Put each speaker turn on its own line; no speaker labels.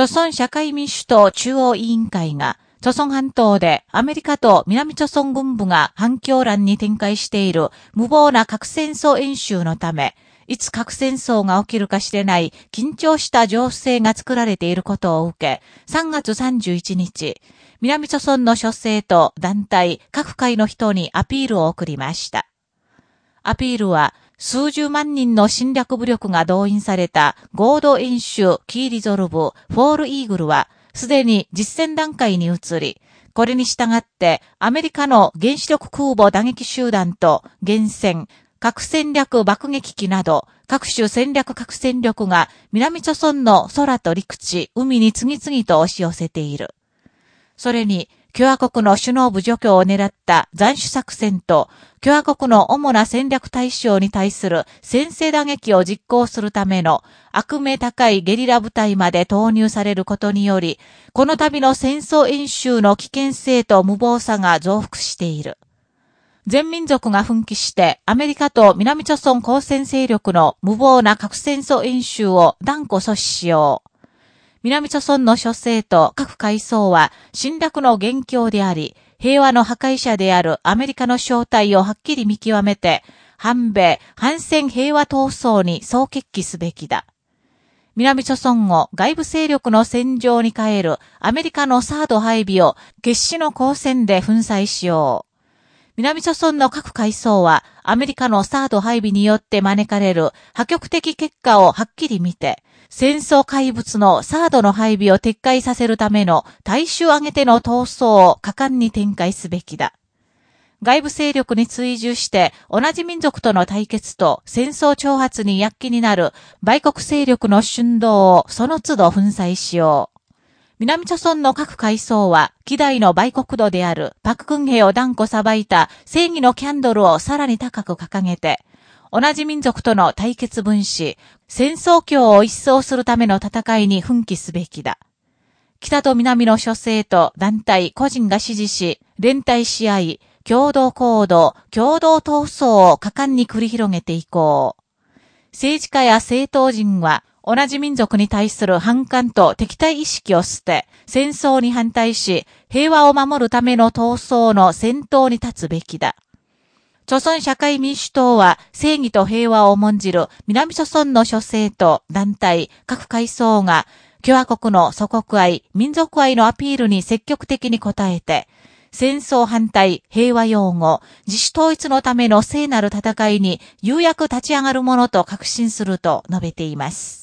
朝鮮社会民主党中央委員会が、朝鮮半島でアメリカと南朝鮮軍部が半狂乱に展開している無謀な核戦争演習のため、いつ核戦争が起きるかしれない緊張した情勢が作られていることを受け、3月31日、南朝鮮の諸政党、団体、各界の人にアピールを送りました。アピールは、数十万人の侵略武力が動員された合同演習キーリゾルブ、フォールイーグルは、すでに実戦段階に移り、これに従ってアメリカの原子力空母打撃集団と原戦、核戦略爆撃機など各種戦略核戦力が南朝村の空と陸地、海に次々と押し寄せている。それに共和国の首脳部除去を狙った斬首作戦と、共和国の主な戦略対象に対する先制打撃を実行するための悪名高いゲリラ部隊まで投入されることにより、この度の戦争演習の危険性と無謀さが増幅している。全民族が奮起してアメリカと南朝鮮交戦勢力の無謀な核戦争演習を断固阻止しよう。南朝村の諸生と各階層は侵略の元凶であり、平和の破壊者であるアメリカの正体をはっきり見極めて、反米、反戦平和闘争に総決起すべきだ。南朝村を外部勢力の戦場に変えるアメリカのサード配備を決死の交戦で粉砕しよう。南朝村の各階層はアメリカのサード配備によって招かれる破局的結果をはっきり見て、戦争怪物のサードの配備を撤回させるための大衆挙げての闘争を果敢に展開すべきだ。外部勢力に追従して同じ民族との対決と戦争挑発に躍起になる売国勢力の春動をその都度粉砕しよう。南朝村の各階層は、希代の売国度であるパククンヘを断固裁いた正義のキャンドルをさらに高く掲げて、同じ民族との対決分子、戦争教を一掃するための戦いに奮起すべきだ。北と南の諸政と団体、個人が支持し、連帯し合い、共同行動、共同闘争を果敢に繰り広げていこう。政治家や政党人は、同じ民族に対する反感と敵対意識を捨て、戦争に反対し、平和を守るための闘争の先頭に立つべきだ。朝鮮社会民主党は正義と平和を重んじる南朝鮮の諸政と団体、各階層が共和国の祖国愛、民族愛のアピールに積極的に応えて、戦争反対、平和擁護、自主統一のための聖なる戦いに有約立ち上がるものと確信すると述べています。